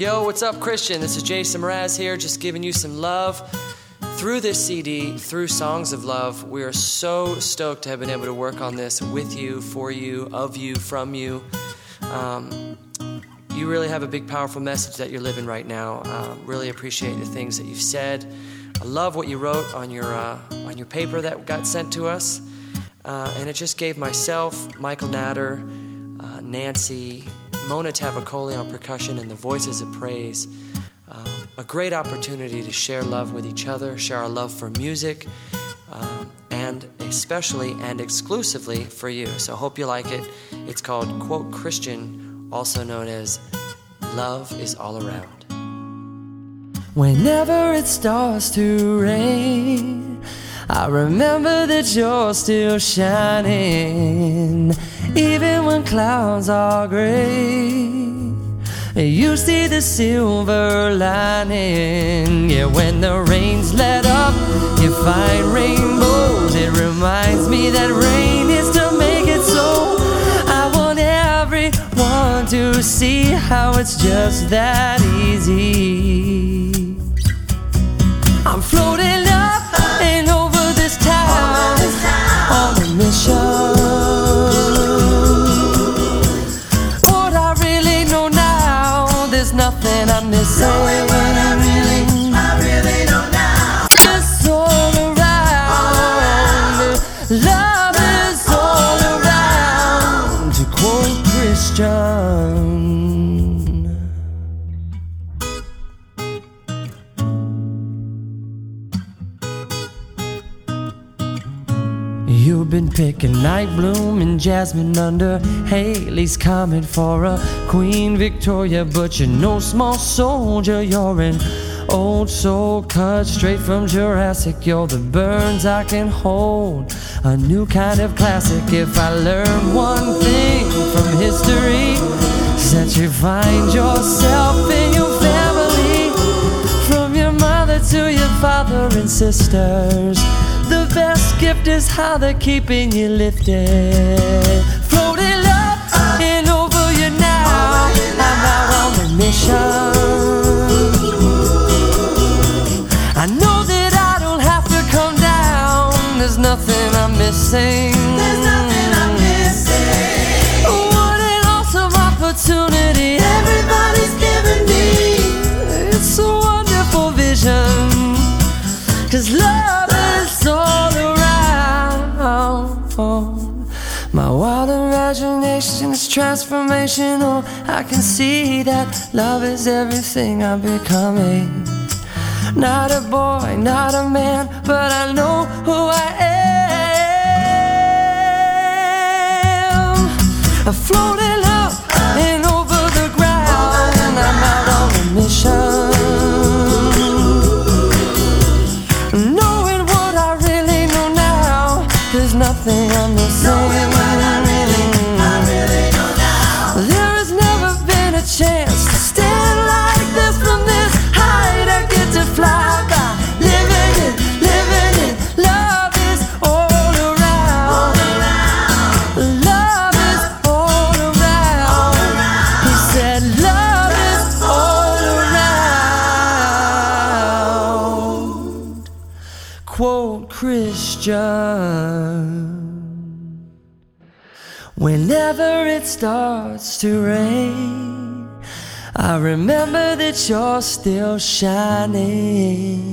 Yo, what's up, Christian? This is Jason Mraz here, just giving you some love through this CD, through Songs of Love. We are so stoked to have been able to work on this with you, for you, of you, from you. Um, you really have a big, powerful message that you're living right now. Uh, really appreciate the things that you've said. I love what you wrote on your uh, on your paper that got sent to us, uh, and it just gave myself, Michael Natter, uh, Nancy, Mona Tavakoli on percussion, and the Voices of Praise. Um, a great opportunity to share love with each other, share our love for music, um, and especially and exclusively for you. So, hope you like it. It's called Quote Christian, also known as Love is All Around. Whenever it starts to rain, I remember that you're still shining, even when clouds are gray. You see the silver lining, yeah. When the rain's let up, you find rainbows. It reminds me that rain is to make it so. I want everyone to see how it's just that easy. I'm floating quote Christian. You've been picking night bloom and jasmine under Halley's Comet for a Queen Victoria, but you're no small soldier. You're an old soul cut straight from Jurassic. You're the burns I can hold, a new kind of classic. If I learn one thing from history, it's that you find yourself in your family. From your mother to your father and sisters. The best gift is how they're keeping you lifted. Floating I'm missing. What an awesome opportunity everybody's giving me. It's a wonderful vision. Cause love is all around. My wild imagination is transformational. I can see that love is everything I'm becoming. Not a boy, not a man, but I know who I am. I'm Quote Christian. Whenever it starts to rain, I remember that you're still shining.